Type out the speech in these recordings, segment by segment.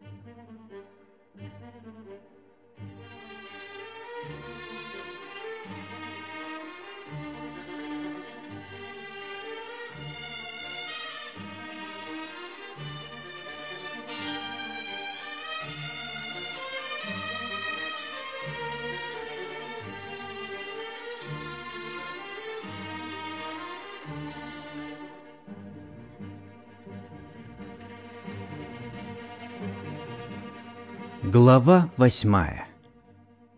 thank you Глава восьмая.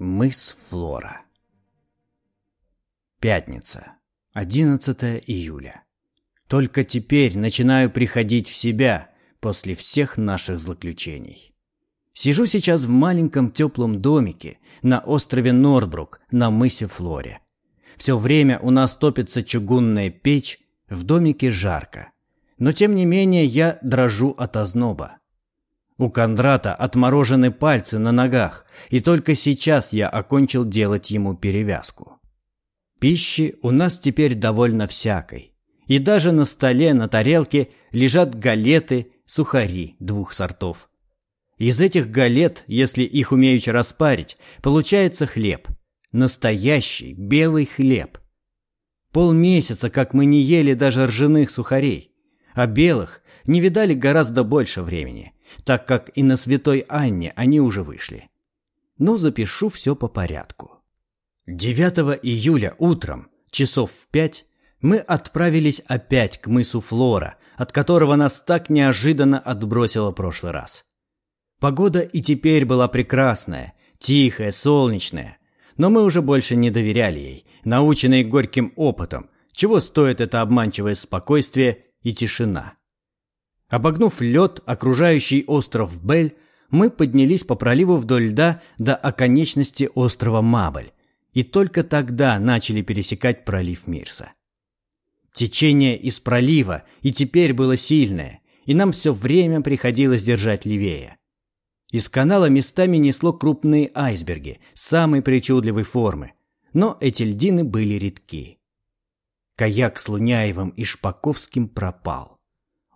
Мыс Флора. Пятница. 11 июля. Только теперь начинаю приходить в себя после всех наших злоключений. Сижу сейчас в маленьком теплом домике на острове Нордбрук на мысе Флоре. Все время у нас топится чугунная печь, в домике жарко. Но тем не менее я дрожу от озноба. У Кондрата отморожены пальцы на ногах, и только сейчас я окончил делать ему перевязку. Пищи у нас теперь довольно всякой. И даже на столе, на тарелке лежат галеты, сухари двух сортов. Из этих галет, если их умеют распарить, получается хлеб. Настоящий белый хлеб. Полмесяца, как мы не ели даже ржаных сухарей. А белых не видали гораздо больше времени так как и на Святой Анне они уже вышли. Но запишу все по порядку. 9 июля утром, часов в пять, мы отправились опять к мысу Флора, от которого нас так неожиданно отбросило прошлый раз. Погода и теперь была прекрасная, тихая, солнечная, но мы уже больше не доверяли ей, наученные горьким опытом, чего стоит это обманчивое спокойствие и тишина. Обогнув лед, окружающий остров Бель, мы поднялись по проливу вдоль льда до оконечности острова Мабель, и только тогда начали пересекать пролив Мирса. Течение из пролива и теперь было сильное, и нам все время приходилось держать левее. Из канала местами несло крупные айсберги самой причудливой формы, но эти льдины были редки. Каяк с Луняевым и Шпаковским пропал.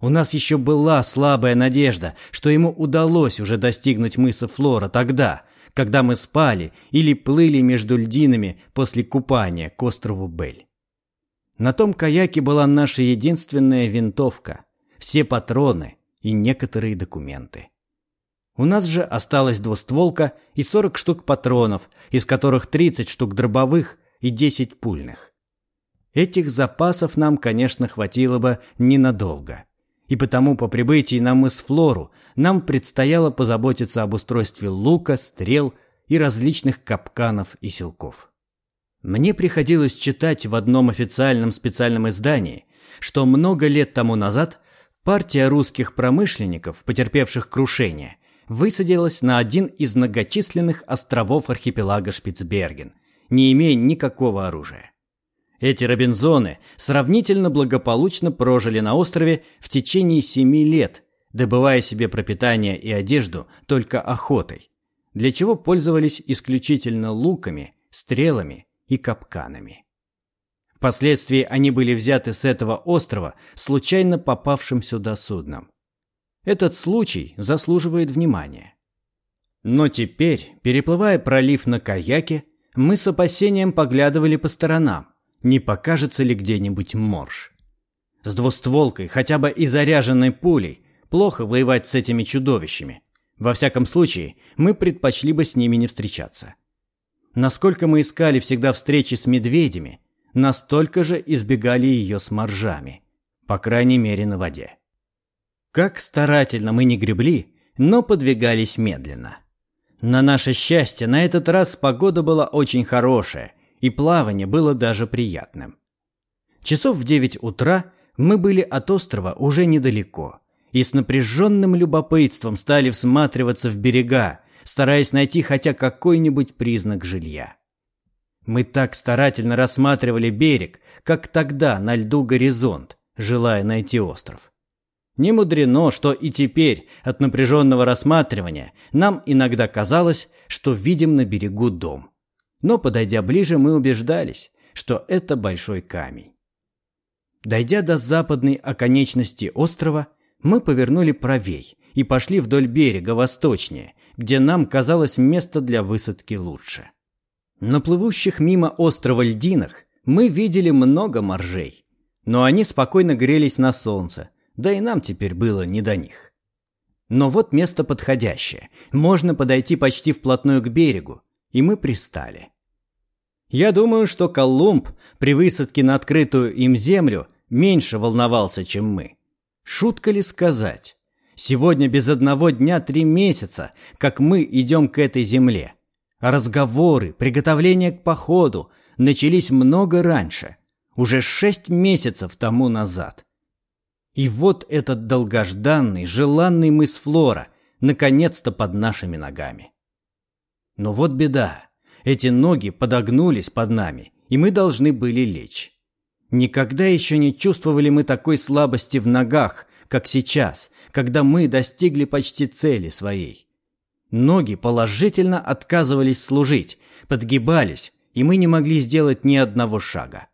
У нас еще была слабая надежда, что ему удалось уже достигнуть мыса Флора тогда, когда мы спали или плыли между льдинами после купания к острову Бель. На том каяке была наша единственная винтовка, все патроны и некоторые документы. У нас же осталась двустволка и 40 штук патронов, из которых 30 штук дробовых и 10 пульных. Этих запасов нам, конечно, хватило бы ненадолго и потому по прибытии на мыс Флору нам предстояло позаботиться об устройстве лука, стрел и различных капканов и силков. Мне приходилось читать в одном официальном специальном издании, что много лет тому назад партия русских промышленников, потерпевших крушение, высадилась на один из многочисленных островов архипелага Шпицберген, не имея никакого оружия. Эти Робинзоны сравнительно благополучно прожили на острове в течение семи лет, добывая себе пропитание и одежду только охотой, для чего пользовались исключительно луками, стрелами и капканами. Впоследствии они были взяты с этого острова случайно попавшим сюда судном. Этот случай заслуживает внимания. Но теперь, переплывая пролив на каяке, мы с опасением поглядывали по сторонам, не покажется ли где-нибудь морж. С двустволкой, хотя бы и заряженной пулей, плохо воевать с этими чудовищами. Во всяком случае, мы предпочли бы с ними не встречаться. Насколько мы искали всегда встречи с медведями, настолько же избегали ее с моржами, по крайней мере на воде. Как старательно мы не гребли, но подвигались медленно. На наше счастье, на этот раз погода была очень хорошая – и плавание было даже приятным. Часов в девять утра мы были от острова уже недалеко и с напряженным любопытством стали всматриваться в берега, стараясь найти хотя какой-нибудь признак жилья. Мы так старательно рассматривали берег, как тогда на льду горизонт, желая найти остров. Не мудрено, что и теперь от напряженного рассматривания нам иногда казалось, что видим на берегу дом но, подойдя ближе, мы убеждались, что это большой камень. Дойдя до западной оконечности острова, мы повернули правей и пошли вдоль берега восточнее, где нам казалось место для высадки лучше. На плывущих мимо острова льдинах мы видели много моржей, но они спокойно грелись на солнце, да и нам теперь было не до них. Но вот место подходящее, можно подойти почти вплотную к берегу, и мы пристали. Я думаю, что Колумб при высадке на открытую им землю меньше волновался, чем мы. Шутка ли сказать? Сегодня без одного дня три месяца, как мы идем к этой земле. Разговоры, приготовления к походу начались много раньше, уже шесть месяцев тому назад. И вот этот долгожданный, желанный мыс Флора наконец-то под нашими ногами. Но вот беда. Эти ноги подогнулись под нами, и мы должны были лечь. Никогда еще не чувствовали мы такой слабости в ногах, как сейчас, когда мы достигли почти цели своей. Ноги положительно отказывались служить, подгибались, и мы не могли сделать ни одного шага.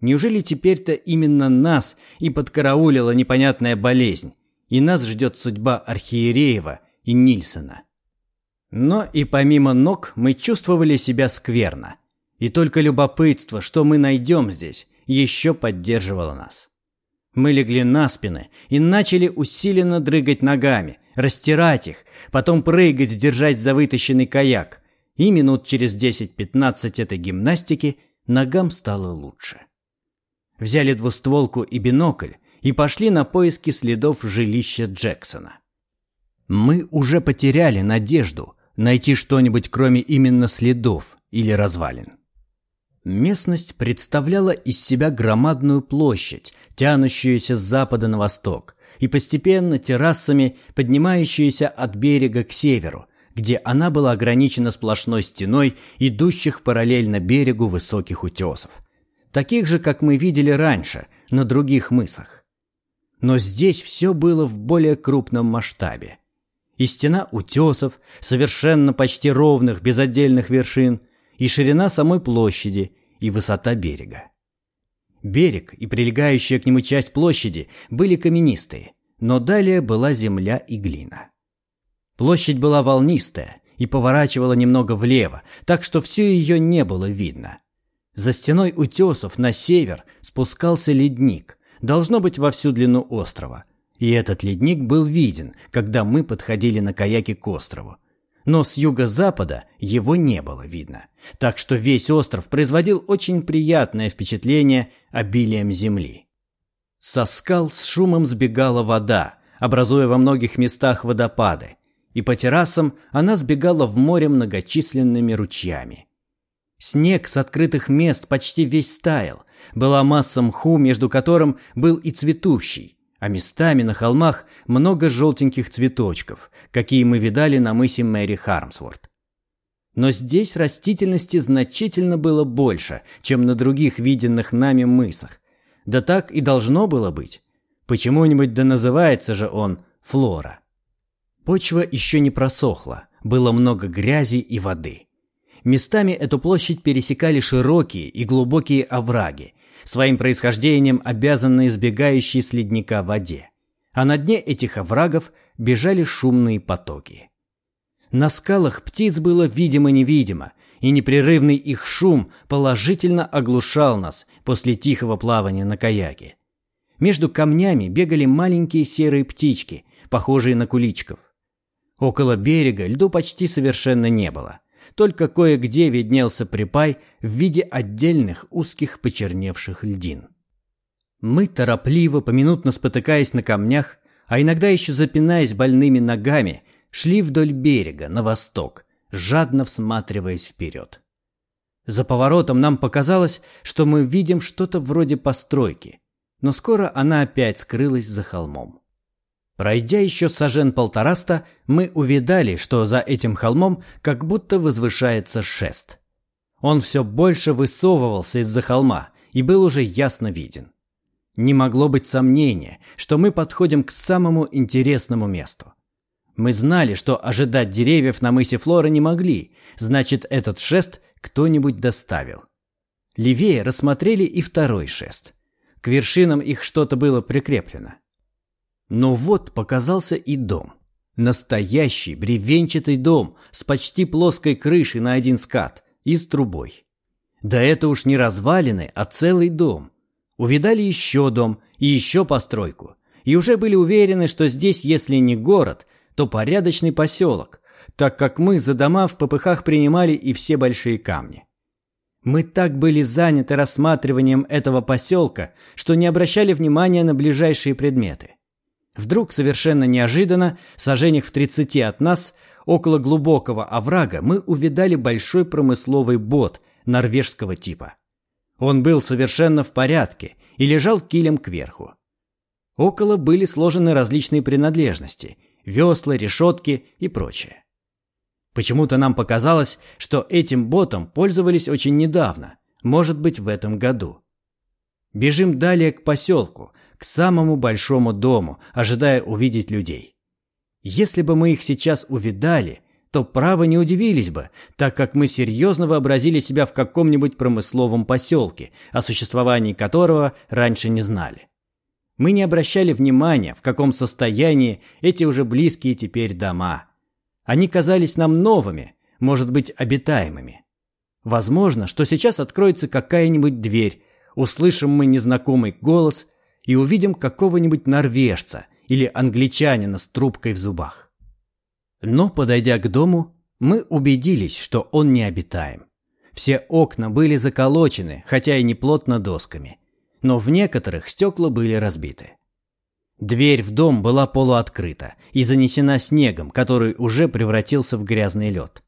Неужели теперь-то именно нас и подкараулила непонятная болезнь, и нас ждет судьба Архиереева и Нильсона? Но и помимо ног мы чувствовали себя скверно. И только любопытство, что мы найдем здесь, еще поддерживало нас. Мы легли на спины и начали усиленно дрыгать ногами, растирать их, потом прыгать, держать за вытащенный каяк. И минут через 10-15 этой гимнастики ногам стало лучше. Взяли двустволку и бинокль и пошли на поиски следов жилища Джексона. Мы уже потеряли надежду найти что-нибудь кроме именно следов или развалин. Местность представляла из себя громадную площадь, тянущуюся с запада на восток, и постепенно террасами, поднимающуюся от берега к северу, где она была ограничена сплошной стеной идущих параллельно берегу высоких утесов, таких же, как мы видели раньше, на других мысах. Но здесь все было в более крупном масштабе. И стена утесов, совершенно почти ровных, без отдельных вершин – и ширина самой площади, и высота берега. Берег и прилегающая к нему часть площади были каменистые, но далее была земля и глина. Площадь была волнистая и поворачивала немного влево, так что всю ее не было видно. За стеной утесов на север спускался ледник, должно быть во всю длину острова. И этот ледник был виден, когда мы подходили на каяке к острову но с юго-запада его не было видно. Так что весь остров производил очень приятное впечатление обилием земли. Со скал с шумом сбегала вода, образуя во многих местах водопады, и по террасам она сбегала в море многочисленными ручьями. Снег с открытых мест почти весь стаял, была масса мху, между которым был и цветущий, а местами на холмах много желтеньких цветочков, какие мы видали на мысе Мэри Хармсворт. Но здесь растительности значительно было больше, чем на других виденных нами мысах. Да так и должно было быть. Почему-нибудь да называется же он флора. Почва еще не просохла, было много грязи и воды. Местами эту площадь пересекали широкие и глубокие овраги, своим происхождением обязанные сбегающей с ледника воде. А на дне этих оврагов бежали шумные потоки. На скалах птиц было видимо-невидимо, и непрерывный их шум положительно оглушал нас после тихого плавания на каяке. Между камнями бегали маленькие серые птички, похожие на куличков. Около берега льду почти совершенно не было только кое-где виднелся припай в виде отдельных узких почерневших льдин. Мы торопливо, поминутно спотыкаясь на камнях, а иногда еще запинаясь больными ногами, шли вдоль берега на восток, жадно всматриваясь вперед. За поворотом нам показалось, что мы видим что-то вроде постройки, но скоро она опять скрылась за холмом. Пройдя еще сажен полтораста, мы увидали, что за этим холмом как будто возвышается шест. Он все больше высовывался из-за холма и был уже ясно виден. Не могло быть сомнения, что мы подходим к самому интересному месту. Мы знали, что ожидать деревьев на мысе Флора не могли, значит, этот шест кто-нибудь доставил. Левее рассмотрели и второй шест. К вершинам их что-то было прикреплено. Но вот показался и дом. Настоящий бревенчатый дом с почти плоской крышей на один скат и с трубой. Да это уж не развалины, а целый дом. Увидали еще дом и еще постройку. И уже были уверены, что здесь, если не город, то порядочный поселок, так как мы за дома в попыхах принимали и все большие камни. Мы так были заняты рассматриванием этого поселка, что не обращали внимания на ближайшие предметы. Вдруг, совершенно неожиданно, сажениях в тридцати от нас, около глубокого оврага, мы увидали большой промысловый бот норвежского типа. Он был совершенно в порядке и лежал килем кверху. Около были сложены различные принадлежности – весла, решетки и прочее. Почему-то нам показалось, что этим ботом пользовались очень недавно, может быть, в этом году. Бежим далее к поселку, к самому большому дому, ожидая увидеть людей. Если бы мы их сейчас увидали, то право не удивились бы, так как мы серьезно вообразили себя в каком-нибудь промысловом поселке, о существовании которого раньше не знали. Мы не обращали внимания, в каком состоянии эти уже близкие теперь дома. Они казались нам новыми, может быть, обитаемыми. Возможно, что сейчас откроется какая-нибудь дверь, услышим мы незнакомый голос и увидим какого-нибудь норвежца или англичанина с трубкой в зубах. Но, подойдя к дому, мы убедились, что он не обитаем. Все окна были заколочены, хотя и не плотно досками, но в некоторых стекла были разбиты. Дверь в дом была полуоткрыта и занесена снегом, который уже превратился в грязный лед.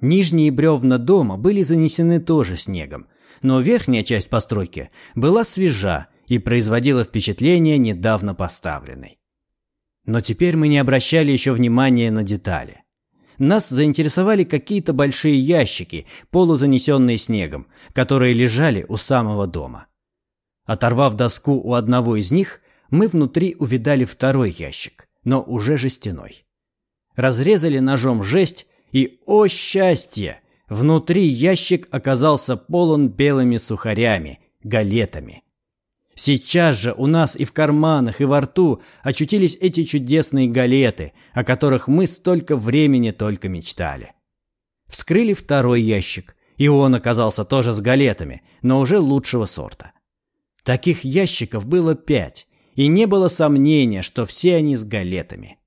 Нижние бревна дома были занесены тоже снегом, но верхняя часть постройки была свежа и производила впечатление недавно поставленной. Но теперь мы не обращали еще внимания на детали. Нас заинтересовали какие-то большие ящики, полузанесенные снегом, которые лежали у самого дома. Оторвав доску у одного из них, мы внутри увидали второй ящик, но уже жестяной. Разрезали ножом жесть, и, о счастье, внутри ящик оказался полон белыми сухарями, галетами. Сейчас же у нас и в карманах, и во рту очутились эти чудесные галеты, о которых мы столько времени только мечтали. Вскрыли второй ящик, и он оказался тоже с галетами, но уже лучшего сорта. Таких ящиков было пять, и не было сомнения, что все они с галетами.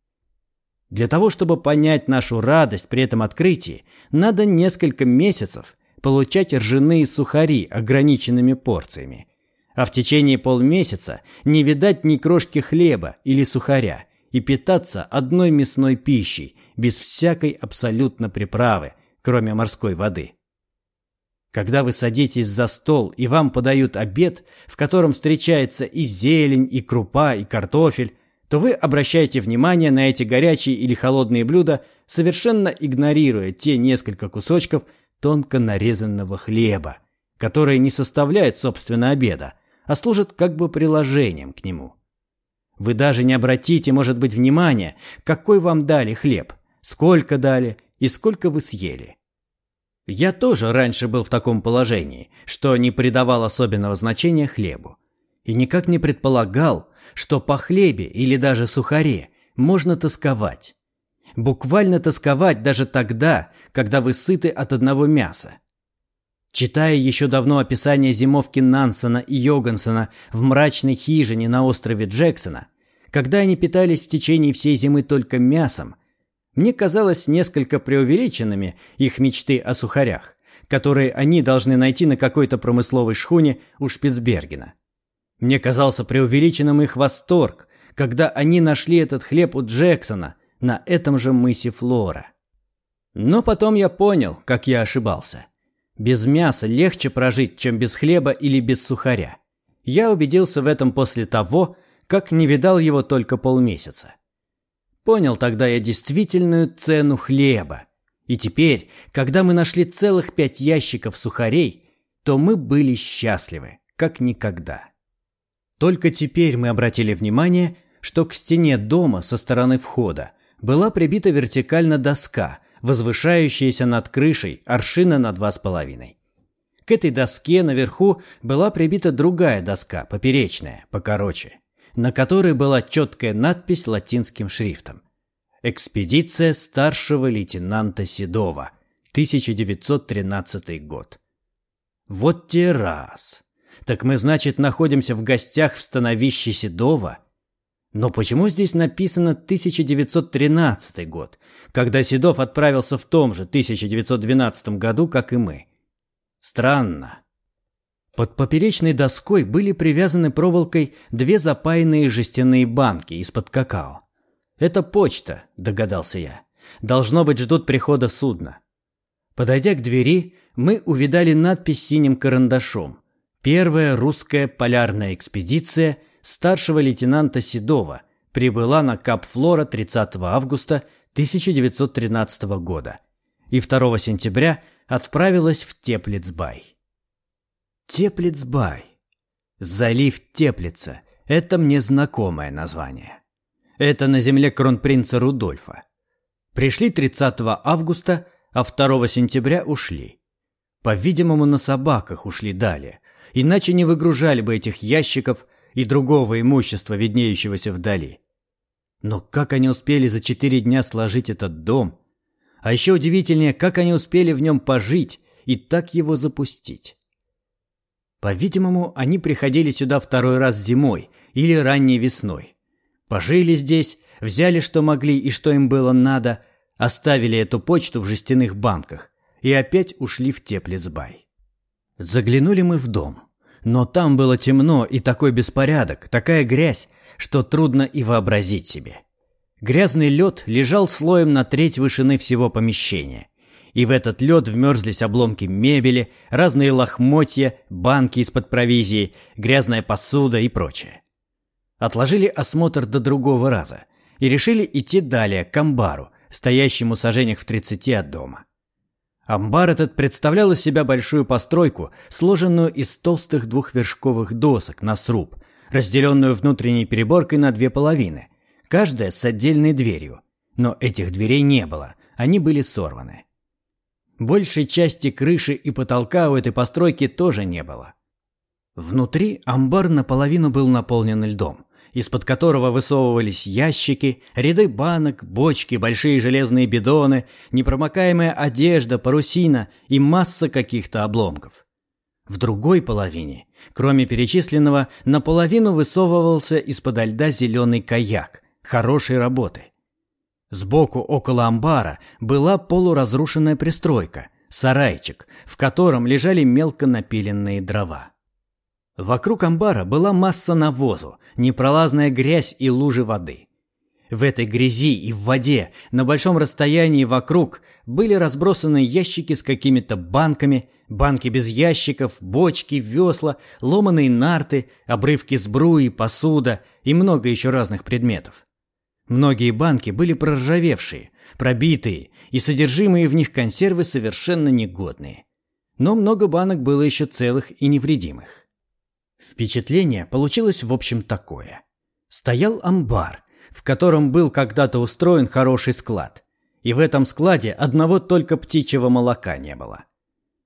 Для того, чтобы понять нашу радость при этом открытии, надо несколько месяцев получать ржаные сухари ограниченными порциями, а в течение полмесяца не видать ни крошки хлеба или сухаря и питаться одной мясной пищей без всякой абсолютно приправы, кроме морской воды. Когда вы садитесь за стол и вам подают обед, в котором встречается и зелень, и крупа, и картофель, то вы обращаете внимание на эти горячие или холодные блюда, совершенно игнорируя те несколько кусочков тонко нарезанного хлеба, которые не составляют, собственно, обеда, а служат как бы приложением к нему. Вы даже не обратите, может быть, внимания, какой вам дали хлеб, сколько дали и сколько вы съели. Я тоже раньше был в таком положении, что не придавал особенного значения хлебу. И никак не предполагал, что по хлебе или даже сухаре можно тосковать. Буквально тосковать даже тогда, когда вы сыты от одного мяса. Читая еще давно описание зимовки Нансона и Йогансона в мрачной хижине на острове Джексона, когда они питались в течение всей зимы только мясом, мне казалось несколько преувеличенными их мечты о сухарях, которые они должны найти на какой-то промысловой шхуне у Шпицбергена. Мне казался преувеличенным их восторг, когда они нашли этот хлеб у Джексона на этом же мысе Флора. Но потом я понял, как я ошибался. Без мяса легче прожить, чем без хлеба или без сухаря. Я убедился в этом после того, как не видал его только полмесяца. Понял тогда я действительную цену хлеба. И теперь, когда мы нашли целых пять ящиков сухарей, то мы были счастливы, как никогда. Только теперь мы обратили внимание, что к стене дома со стороны входа была прибита вертикально доска, возвышающаяся над крышей аршина на два с половиной. К этой доске наверху была прибита другая доска, поперечная, покороче. на которой была четкая надпись латинским шрифтом. «Экспедиция старшего лейтенанта Седова, 1913 год». Вот те раз. Так мы, значит, находимся в гостях в становище Седова? Но почему здесь написано 1913 год, когда Седов отправился в том же 1912 году, как и мы? Странно. Под поперечной доской были привязаны проволокой две запаянные жестяные банки из-под какао. «Это почта», — догадался я. «Должно быть, ждут прихода судна». Подойдя к двери, мы увидали надпись синим карандашом. Первая русская полярная экспедиция старшего лейтенанта Седова прибыла на Кап-Флора 30 августа 1913 года и 2 сентября отправилась в Теплицбай. Теплицбай. Залив Теплица. Это мне знакомое название. Это на земле кронпринца Рудольфа. Пришли 30 августа, а 2 сентября ушли. По-видимому, на собаках ушли далее, иначе не выгружали бы этих ящиков и другого имущества, виднеющегося вдали. Но как они успели за четыре дня сложить этот дом? А еще удивительнее, как они успели в нем пожить и так его запустить. По-видимому, они приходили сюда второй раз зимой или ранней весной. Пожили здесь, взяли, что могли и что им было надо, оставили эту почту в жестяных банках и опять ушли в Теплицбай. Заглянули мы в дом. Но там было темно и такой беспорядок, такая грязь, что трудно и вообразить себе. Грязный лед лежал слоем на треть вышины всего помещения. И в этот лед вмерзлись обломки мебели, разные лохмотья, банки из-под провизии, грязная посуда и прочее. Отложили осмотр до другого раза и решили идти далее, к амбару, стоящему сажениях в тридцати от дома. Амбар этот представлял из себя большую постройку, сложенную из толстых двухвершковых досок на сруб, разделенную внутренней переборкой на две половины, каждая с отдельной дверью. Но этих дверей не было, они были сорваны. Большей части крыши и потолка у этой постройки тоже не было. Внутри амбар наполовину был наполнен льдом из-под которого высовывались ящики, ряды банок, бочки, большие железные бидоны, непромокаемая одежда, парусина и масса каких-то обломков. В другой половине, кроме перечисленного, наполовину высовывался из-под льда зеленый каяк, хорошей работы. Сбоку около амбара была полуразрушенная пристройка, сарайчик, в котором лежали мелко напиленные дрова. Вокруг амбара была масса навозу, непролазная грязь и лужи воды. В этой грязи и в воде на большом расстоянии вокруг были разбросаны ящики с какими-то банками, банки без ящиков, бочки, весла, ломаные нарты, обрывки сбруи, посуда и много еще разных предметов. Многие банки были проржавевшие, пробитые, и содержимые в них консервы совершенно негодные. Но много банок было еще целых и невредимых. Впечатление получилось в общем такое. Стоял амбар, в котором был когда-то устроен хороший склад. И в этом складе одного только птичьего молока не было.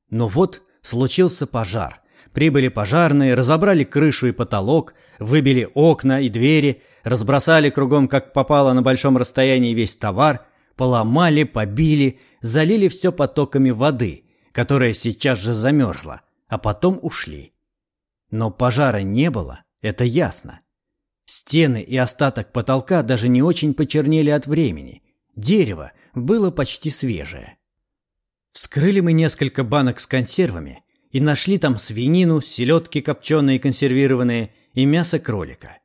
Но вот случился пожар. Прибыли пожарные, разобрали крышу и потолок, выбили окна и двери, разбросали кругом, как попало на большом расстоянии весь товар, поломали, побили, залили все потоками воды, которая сейчас же замерзла, а потом ушли. Но пожара не было, это ясно. Стены и остаток потолка даже не очень почернели от времени. Дерево было почти свежее. Вскрыли мы несколько банок с консервами и нашли там свинину, селедки копченые и консервированные и мясо кролика.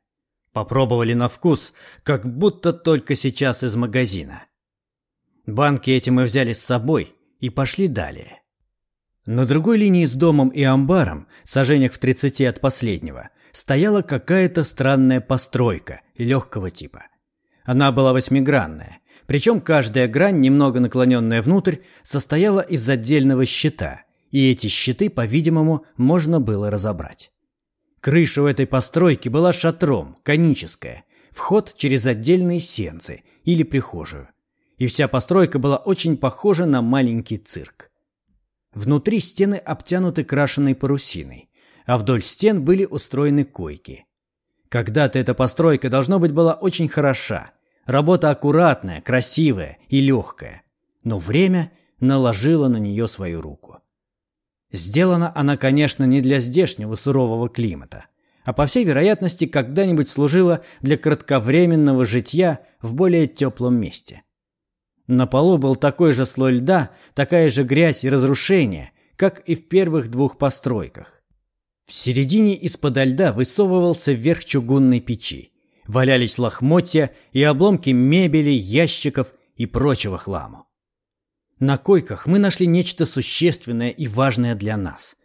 Попробовали на вкус, как будто только сейчас из магазина. Банки эти мы взяли с собой и пошли далее. На другой линии с домом и амбаром, сажениях в тридцати от последнего, стояла какая-то странная постройка легкого типа. Она была восьмигранная, причем каждая грань, немного наклоненная внутрь, состояла из отдельного щита, и эти щиты, по-видимому, можно было разобрать. Крыша у этой постройки была шатром, коническая, вход через отдельные сенцы или прихожую. И вся постройка была очень похожа на маленький цирк. Внутри стены обтянуты крашеной парусиной, а вдоль стен были устроены койки. Когда-то эта постройка, должно быть, была очень хороша. Работа аккуратная, красивая и легкая. Но время наложило на нее свою руку. Сделана она, конечно, не для здешнего сурового климата, а по всей вероятности когда-нибудь служила для кратковременного житья в более теплом месте. На полу был такой же слой льда, такая же грязь и разрушение, как и в первых двух постройках. В середине из-под льда высовывался верх чугунной печи. Валялись лохмотья и обломки мебели, ящиков и прочего хлама. На койках мы нашли нечто существенное и важное для нас.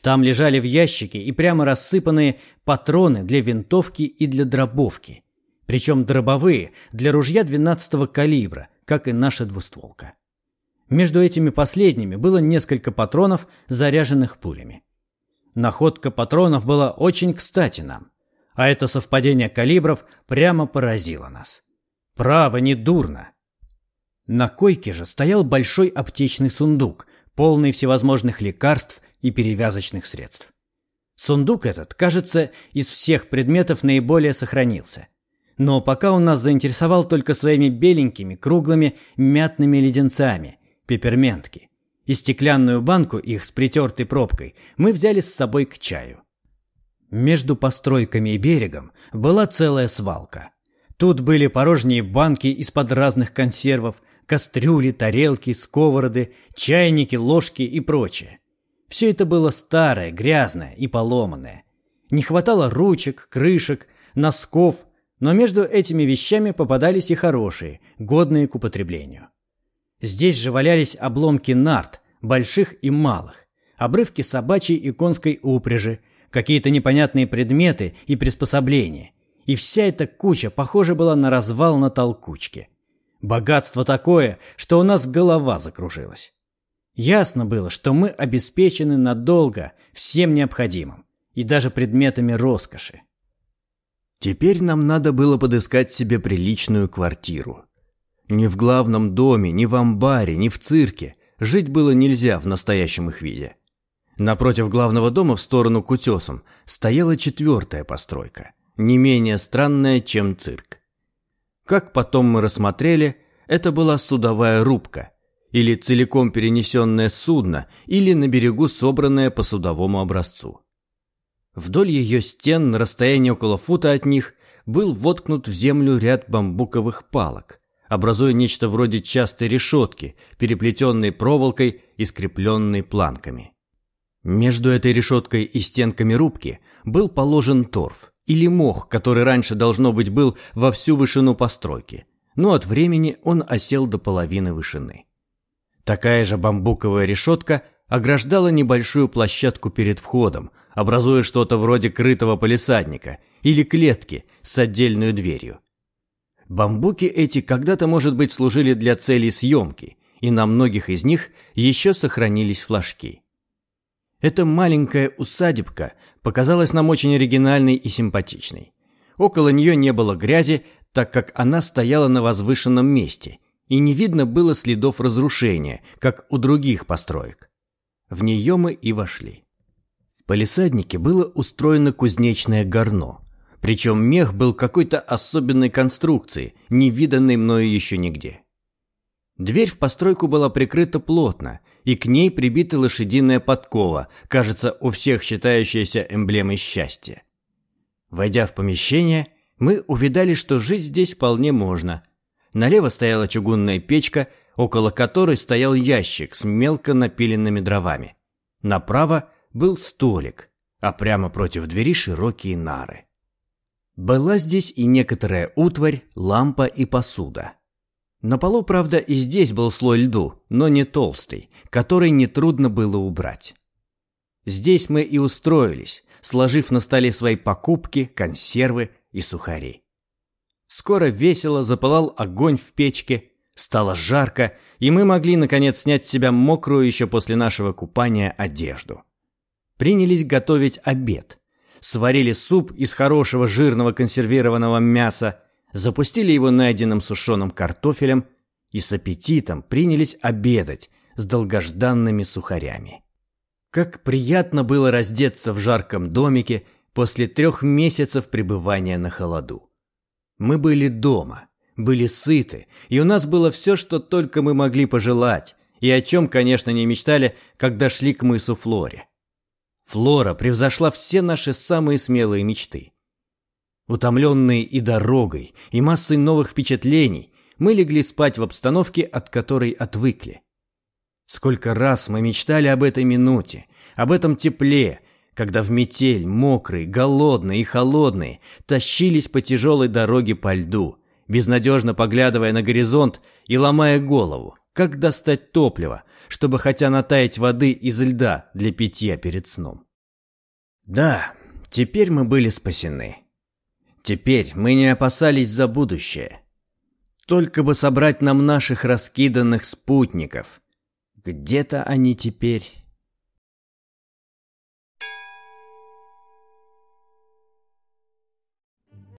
Там лежали в ящике и прямо рассыпанные патроны для винтовки и для дробовки. Причем дробовые для ружья 12-го калибра, как и наша двустволка. Между этими последними было несколько патронов, заряженных пулями. Находка патронов была очень кстати нам, а это совпадение калибров прямо поразило нас. Право, не дурно. На койке же стоял большой аптечный сундук, полный всевозможных лекарств и перевязочных средств. Сундук этот, кажется, из всех предметов наиболее сохранился. Но пока он нас заинтересовал только своими беленькими, круглыми, мятными леденцами, пепперментки. И стеклянную банку их с притертой пробкой мы взяли с собой к чаю. Между постройками и берегом была целая свалка. Тут были порожние банки из-под разных консервов, кастрюли, тарелки, сковороды, чайники, ложки и прочее. Все это было старое, грязное и поломанное. Не хватало ручек, крышек, носков, но между этими вещами попадались и хорошие, годные к употреблению. Здесь же валялись обломки нарт, больших и малых, обрывки собачьей и конской упряжи, какие-то непонятные предметы и приспособления. И вся эта куча похожа была на развал на толкучке. Богатство такое, что у нас голова закружилась. Ясно было, что мы обеспечены надолго всем необходимым и даже предметами роскоши. Теперь нам надо было подыскать себе приличную квартиру. Ни в главном доме, ни в амбаре, ни в цирке жить было нельзя в настоящем их виде. Напротив главного дома в сторону к утесам стояла четвертая постройка, не менее странная, чем цирк. Как потом мы рассмотрели, это была судовая рубка, или целиком перенесенное судно, или на берегу собранное по судовому образцу. Вдоль ее стен, на расстоянии около фута от них, был воткнут в землю ряд бамбуковых палок, образуя нечто вроде частой решетки, переплетенной проволокой и скрепленной планками. Между этой решеткой и стенками рубки был положен торф, или мох, который раньше, должно быть, был во всю вышину постройки, но от времени он осел до половины вышины. Такая же бамбуковая решетка ограждала небольшую площадку перед входом, образуя что-то вроде крытого полисадника или клетки с отдельной дверью. Бамбуки эти когда-то, может быть, служили для целей съемки, и на многих из них еще сохранились флажки. Эта маленькая усадебка показалась нам очень оригинальной и симпатичной. Около нее не было грязи, так как она стояла на возвышенном месте, и не видно было следов разрушения, как у других построек. В нее мы и вошли. Палисаднике было устроено кузнечное горно, причем мех был какой-то особенной конструкции, не виданной мною еще нигде. Дверь в постройку была прикрыта плотно, и к ней прибита лошадиная подкова, кажется, у всех считающаяся эмблемой счастья. Войдя в помещение, мы увидали, что жить здесь вполне можно. Налево стояла чугунная печка, около которой стоял ящик с мелко напиленными дровами. Направо был столик, а прямо против двери широкие нары. Была здесь и некоторая утварь, лампа и посуда. На полу, правда, и здесь был слой льду, но не толстый, который нетрудно было убрать. Здесь мы и устроились, сложив на столе свои покупки, консервы и сухари. Скоро весело запылал огонь в печке, стало жарко, и мы могли, наконец, снять с себя мокрую еще после нашего купания одежду. Принялись готовить обед. Сварили суп из хорошего жирного консервированного мяса, запустили его найденным сушеным картофелем и с аппетитом принялись обедать с долгожданными сухарями. Как приятно было раздеться в жарком домике, после трех месяцев пребывания на холоду. Мы были дома, были сыты, и у нас было все, что только мы могли пожелать, и о чем, конечно, не мечтали, когда шли к мысу Флоре. Флора превзошла все наши самые смелые мечты. Утомленные и дорогой, и массой новых впечатлений, мы легли спать в обстановке, от которой отвыкли. Сколько раз мы мечтали об этой минуте, об этом тепле, когда в метель, мокрые, голодные и холодные, тащились по тяжелой дороге по льду, безнадежно поглядывая на горизонт и ломая голову, как достать топливо, чтобы хотя натаять воды из льда для питья перед сном. Да, теперь мы были спасены. Теперь мы не опасались за будущее. Только бы собрать нам наших раскиданных спутников. Где-то они теперь